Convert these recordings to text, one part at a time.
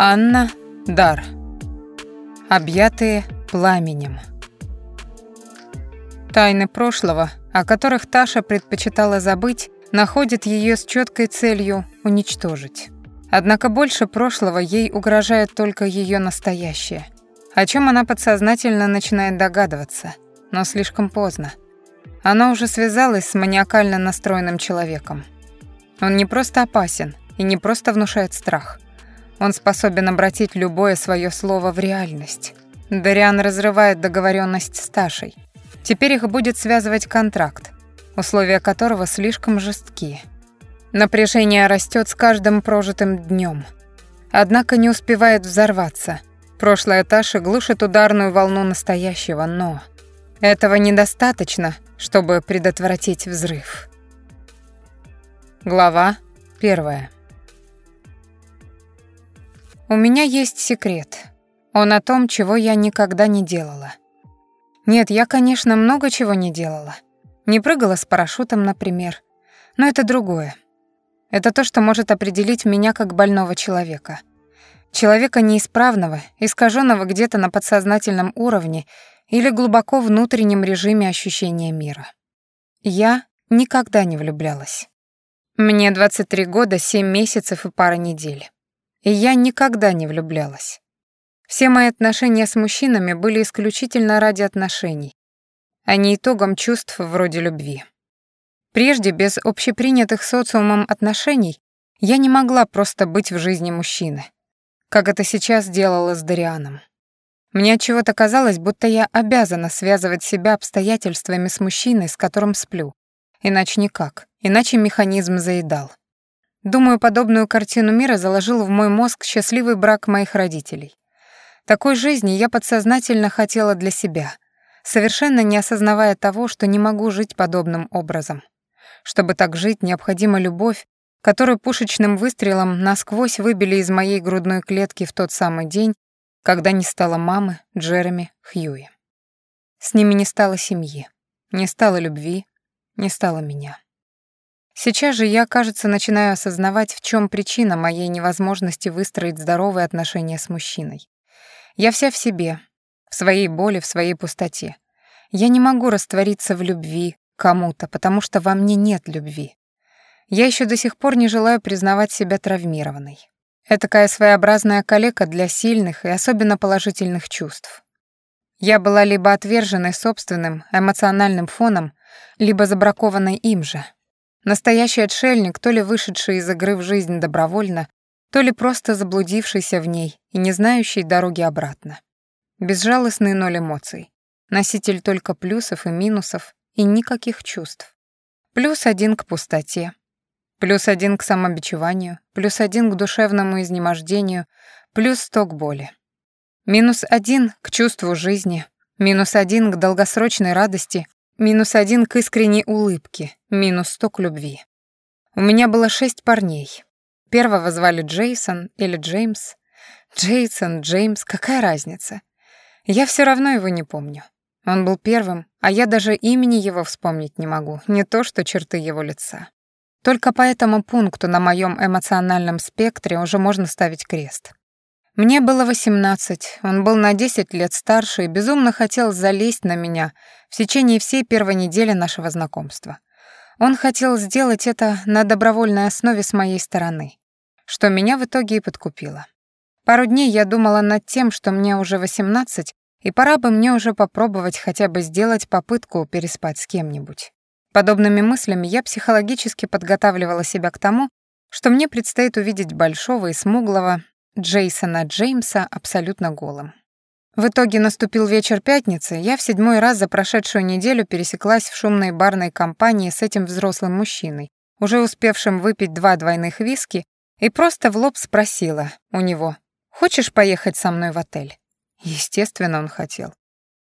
Анна Дар. Объятые пламенем. Тайны прошлого, о которых Таша предпочитала забыть, находят ее с четкой целью уничтожить. Однако больше прошлого ей угрожает только ее настоящее, о чем она подсознательно начинает догадываться, но слишком поздно. Она уже связалась с маниакально настроенным человеком. Он не просто опасен и не просто внушает страх — он способен обратить любое свое слово в реальность. Дариан разрывает договоренность с Ташей. Теперь их будет связывать контракт, условия которого слишком жесткие. Напряжение растет с каждым прожитым днем. Однако не успевает взорваться. Прошлое Таши глушит ударную волну настоящего, но этого недостаточно, чтобы предотвратить взрыв. Глава первая. У меня есть секрет. Он о том, чего я никогда не делала. Нет, я, конечно, много чего не делала. Не прыгала с парашютом, например. Но это другое. Это то, что может определить меня как больного человека. Человека неисправного, искаженного где-то на подсознательном уровне или глубоко внутреннем режиме ощущения мира. Я никогда не влюблялась. Мне 23 года, 7 месяцев и пара недель. И я никогда не влюблялась. Все мои отношения с мужчинами были исключительно ради отношений, а не итогом чувств вроде любви. Прежде, без общепринятых социумом отношений, я не могла просто быть в жизни мужчины, как это сейчас делала с Дарианом. Мне от чего-то казалось, будто я обязана связывать себя обстоятельствами с мужчиной, с которым сплю. Иначе никак, иначе механизм заедал. Думаю, подобную картину мира заложил в мой мозг счастливый брак моих родителей. Такой жизни я подсознательно хотела для себя, совершенно не осознавая того, что не могу жить подобным образом. Чтобы так жить, необходима любовь, которую пушечным выстрелом насквозь выбили из моей грудной клетки в тот самый день, когда не стало мамы, Джереми, Хьюи. С ними не стало семьи, не стало любви, не стало меня. Сейчас же я, кажется, начинаю осознавать, в чем причина моей невозможности выстроить здоровые отношения с мужчиной. Я вся в себе, в своей боли, в своей пустоте. Я не могу раствориться в любви кому-то, потому что во мне нет любви. Я еще до сих пор не желаю признавать себя травмированной. Это такая своеобразная калека для сильных и особенно положительных чувств. Я была либо отверженной собственным эмоциональным фоном, либо забракованной им же — Настоящий отшельник, то ли вышедший из игры в жизнь добровольно, то ли просто заблудившийся в ней и не знающий дороги обратно. Безжалостный ноль эмоций. Носитель только плюсов и минусов и никаких чувств. Плюс один к пустоте. Плюс один к самобичеванию. Плюс один к душевному изнемождению. Плюс сто к боли. Минус один к чувству жизни. Минус один к долгосрочной радости Минус один к искренней улыбке, минус сто к любви. У меня было шесть парней. Первого звали Джейсон или Джеймс. Джейсон, Джеймс, какая разница? Я все равно его не помню. Он был первым, а я даже имени его вспомнить не могу, не то что черты его лица. Только по этому пункту на моем эмоциональном спектре уже можно ставить крест. Мне было восемнадцать, он был на десять лет старше и безумно хотел залезть на меня в течение всей первой недели нашего знакомства. Он хотел сделать это на добровольной основе с моей стороны, что меня в итоге и подкупило. Пару дней я думала над тем, что мне уже восемнадцать, и пора бы мне уже попробовать хотя бы сделать попытку переспать с кем-нибудь. Подобными мыслями я психологически подготавливала себя к тому, что мне предстоит увидеть большого и смуглого, Джейсона Джеймса абсолютно голым. В итоге наступил вечер пятницы, я в седьмой раз за прошедшую неделю пересеклась в шумной барной компании с этим взрослым мужчиной, уже успевшим выпить два двойных виски, и просто в лоб спросила у него, «Хочешь поехать со мной в отель?» Естественно, он хотел.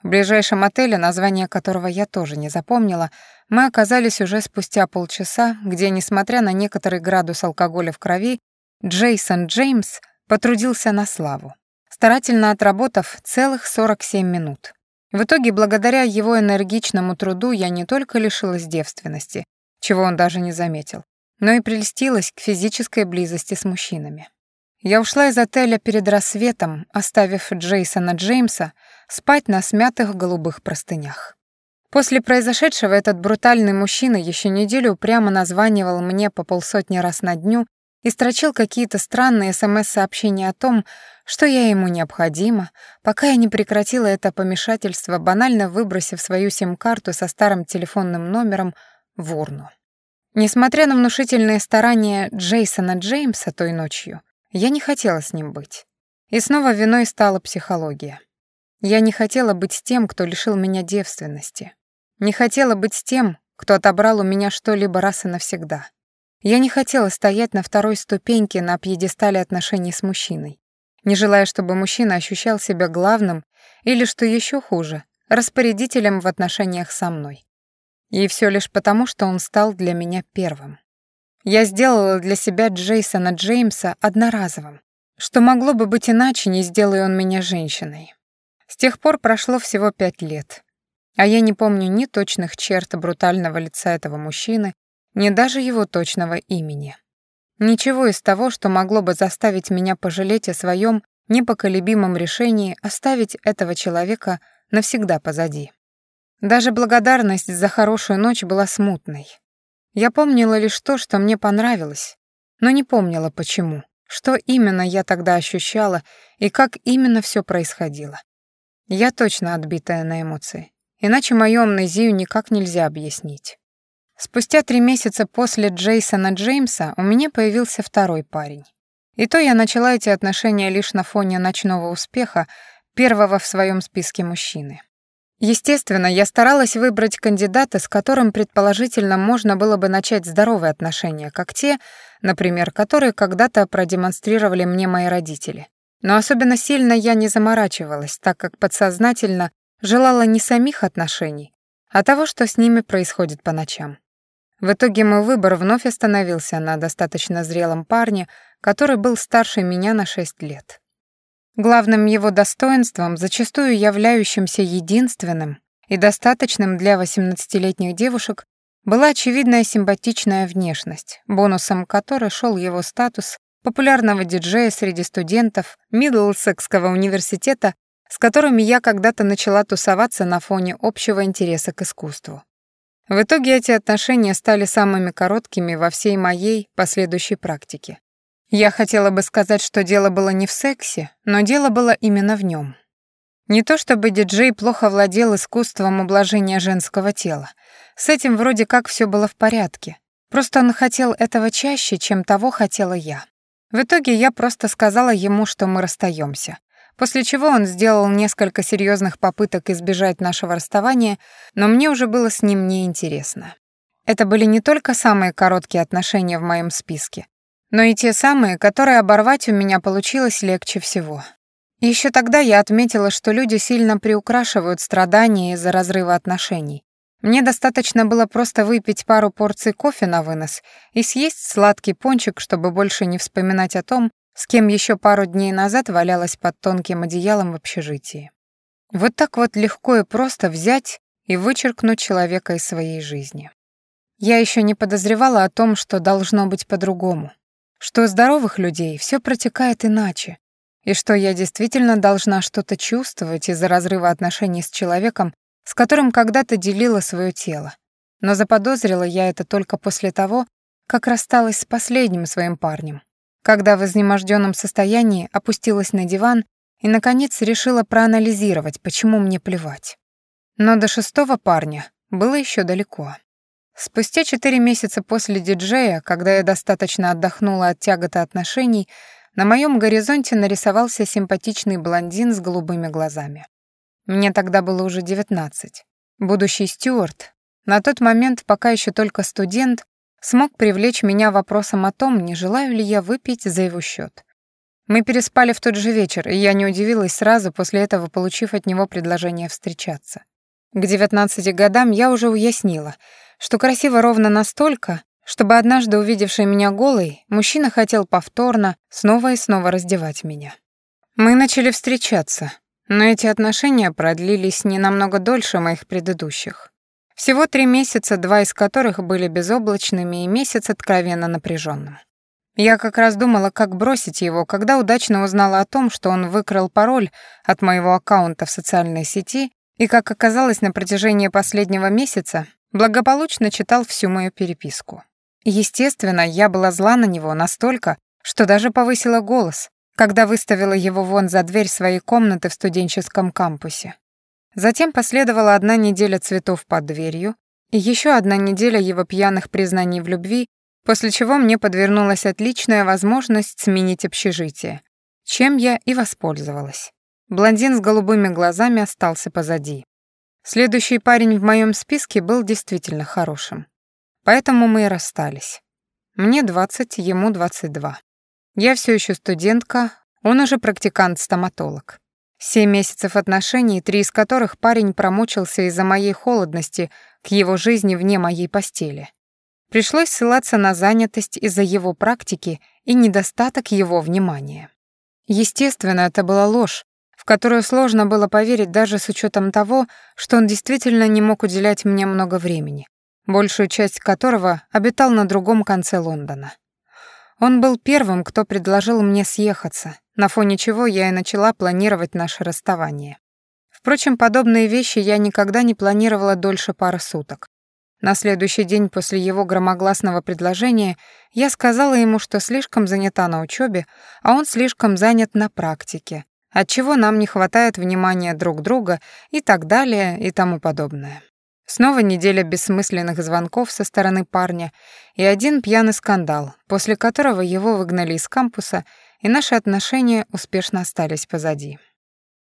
В ближайшем отеле, название которого я тоже не запомнила, мы оказались уже спустя полчаса, где, несмотря на некоторый градус алкоголя в крови, Джейсон Джеймс потрудился на славу, старательно отработав целых 47 минут. В итоге, благодаря его энергичному труду, я не только лишилась девственности, чего он даже не заметил, но и прельстилась к физической близости с мужчинами. Я ушла из отеля перед рассветом, оставив Джейсона Джеймса спать на смятых голубых простынях. После произошедшего этот брутальный мужчина еще неделю прямо названивал мне по полсотни раз на дню и строчил какие-то странные СМС-сообщения о том, что я ему необходима, пока я не прекратила это помешательство, банально выбросив свою сим-карту со старым телефонным номером в урну. Несмотря на внушительные старания Джейсона Джеймса той ночью, я не хотела с ним быть. И снова виной стала психология. Я не хотела быть тем, кто лишил меня девственности. Не хотела быть тем, кто отобрал у меня что-либо раз и навсегда. Я не хотела стоять на второй ступеньке на пьедестале отношений с мужчиной, не желая, чтобы мужчина ощущал себя главным или, что еще хуже, распорядителем в отношениях со мной. И все лишь потому, что он стал для меня первым. Я сделала для себя Джейсона Джеймса одноразовым. Что могло бы быть иначе, не сделая он меня женщиной. С тех пор прошло всего пять лет. А я не помню ни точных черт брутального лица этого мужчины, ни даже его точного имени. Ничего из того, что могло бы заставить меня пожалеть о своем непоколебимом решении оставить этого человека навсегда позади. Даже благодарность за хорошую ночь была смутной. Я помнила лишь то, что мне понравилось, но не помнила почему, что именно я тогда ощущала и как именно все происходило. Я точно отбитая на эмоции, иначе мою амнезию никак нельзя объяснить. Спустя три месяца после Джейсона Джеймса у меня появился второй парень. И то я начала эти отношения лишь на фоне ночного успеха первого в своем списке мужчины. Естественно, я старалась выбрать кандидата, с которым предположительно можно было бы начать здоровые отношения, как те, например, которые когда-то продемонстрировали мне мои родители. Но особенно сильно я не заморачивалась, так как подсознательно желала не самих отношений, а того, что с ними происходит по ночам. В итоге мой выбор вновь остановился на достаточно зрелом парне, который был старше меня на 6 лет. Главным его достоинством, зачастую являющимся единственным и достаточным для 18-летних девушек, была очевидная симпатичная внешность, бонусом которой шел его статус популярного диджея среди студентов Мидлсекского университета, с которыми я когда-то начала тусоваться на фоне общего интереса к искусству. В итоге эти отношения стали самыми короткими во всей моей последующей практике. Я хотела бы сказать, что дело было не в сексе, но дело было именно в нем. Не то чтобы диджей плохо владел искусством ублажения женского тела. С этим вроде как все было в порядке. Просто он хотел этого чаще, чем того хотела я. В итоге я просто сказала ему, что мы расстаемся. После чего он сделал несколько серьезных попыток избежать нашего расставания, но мне уже было с ним неинтересно. Это были не только самые короткие отношения в моем списке, но и те самые, которые оборвать у меня получилось легче всего. Еще тогда я отметила, что люди сильно приукрашивают страдания из-за разрыва отношений. Мне достаточно было просто выпить пару порций кофе на вынос и съесть сладкий пончик, чтобы больше не вспоминать о том, с кем еще пару дней назад валялась под тонким одеялом в общежитии. Вот так вот легко и просто взять и вычеркнуть человека из своей жизни. Я еще не подозревала о том, что должно быть по-другому что у здоровых людей все протекает иначе, и что я действительно должна что-то чувствовать из-за разрыва отношений с человеком, с которым когда-то делила свое тело. Но заподозрила я это только после того, как рассталась с последним своим парнем, когда в изнеможденном состоянии опустилась на диван и, наконец, решила проанализировать, почему мне плевать. Но до шестого парня было еще далеко. Спустя четыре месяца после диджея, когда я достаточно отдохнула от тяготы отношений, на моем горизонте нарисовался симпатичный блондин с голубыми глазами. Мне тогда было уже девятнадцать. Будущий стюарт, на тот момент пока еще только студент, смог привлечь меня вопросом о том, не желаю ли я выпить за его счет. Мы переспали в тот же вечер, и я не удивилась сразу после этого, получив от него предложение встречаться. К 19 годам я уже уяснила, что красиво ровно настолько, чтобы однажды увидевший меня голой, мужчина хотел повторно снова и снова раздевать меня. Мы начали встречаться, но эти отношения продлились не намного дольше моих предыдущих. Всего три месяца, два из которых были безоблачными, и месяц откровенно напряженным. Я как раз думала, как бросить его, когда удачно узнала о том, что он выкрал пароль от моего аккаунта в социальной сети и, как оказалось, на протяжении последнего месяца благополучно читал всю мою переписку. Естественно, я была зла на него настолько, что даже повысила голос, когда выставила его вон за дверь своей комнаты в студенческом кампусе. Затем последовала одна неделя цветов под дверью и еще одна неделя его пьяных признаний в любви, после чего мне подвернулась отличная возможность сменить общежитие, чем я и воспользовалась. Блондин с голубыми глазами остался позади. Следующий парень в моем списке был действительно хорошим. Поэтому мы и расстались. Мне 20, ему 22. Я все еще студентка, он уже практикант-стоматолог. Семь месяцев отношений, три из которых парень промучился из-за моей холодности к его жизни вне моей постели. Пришлось ссылаться на занятость из-за его практики и недостаток его внимания. Естественно, это была ложь, в которую сложно было поверить даже с учетом того, что он действительно не мог уделять мне много времени, большую часть которого обитал на другом конце Лондона. Он был первым, кто предложил мне съехаться, на фоне чего я и начала планировать наше расставание. Впрочем, подобные вещи я никогда не планировала дольше пары суток. На следующий день после его громогласного предложения я сказала ему, что слишком занята на учебе, а он слишком занят на практике, отчего нам не хватает внимания друг друга и так далее и тому подобное. Снова неделя бессмысленных звонков со стороны парня и один пьяный скандал, после которого его выгнали из кампуса, и наши отношения успешно остались позади.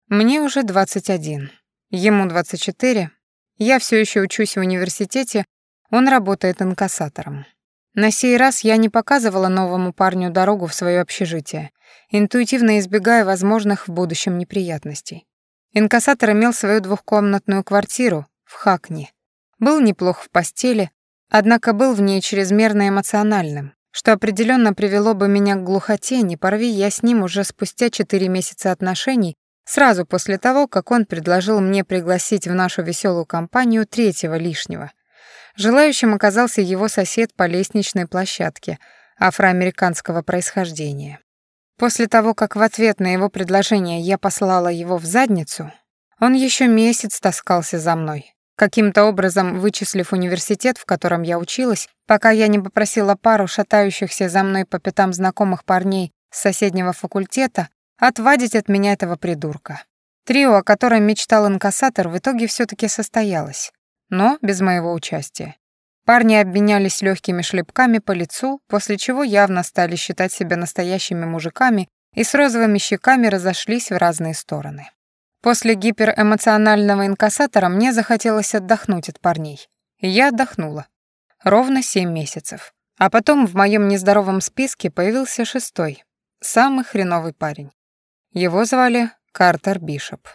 Мне уже 21, ему 24, я все еще учусь в университете, он работает инкассатором. На сей раз я не показывала новому парню дорогу в свое общежитие, интуитивно избегая возможных в будущем неприятностей. Инкассатор имел свою двухкомнатную квартиру, в Хакни. Был неплох в постели, однако был в ней чрезмерно эмоциональным, что определенно привело бы меня к глухоте, не порви я с ним уже спустя четыре месяца отношений, сразу после того, как он предложил мне пригласить в нашу веселую компанию третьего лишнего. Желающим оказался его сосед по лестничной площадке, афроамериканского происхождения. После того, как в ответ на его предложение я послала его в задницу, он еще месяц таскался за мной, Каким-то образом, вычислив университет, в котором я училась, пока я не попросила пару шатающихся за мной по пятам знакомых парней с соседнего факультета отвадить от меня этого придурка. Трио, о котором мечтал инкассатор, в итоге все таки состоялось, но без моего участия. Парни обменялись легкими шлепками по лицу, после чего явно стали считать себя настоящими мужиками и с розовыми щеками разошлись в разные стороны. После гиперэмоционального инкассатора мне захотелось отдохнуть от парней. И я отдохнула. Ровно семь месяцев. А потом в моем нездоровом списке появился шестой, самый хреновый парень. Его звали Картер Бишоп.